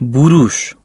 buruş.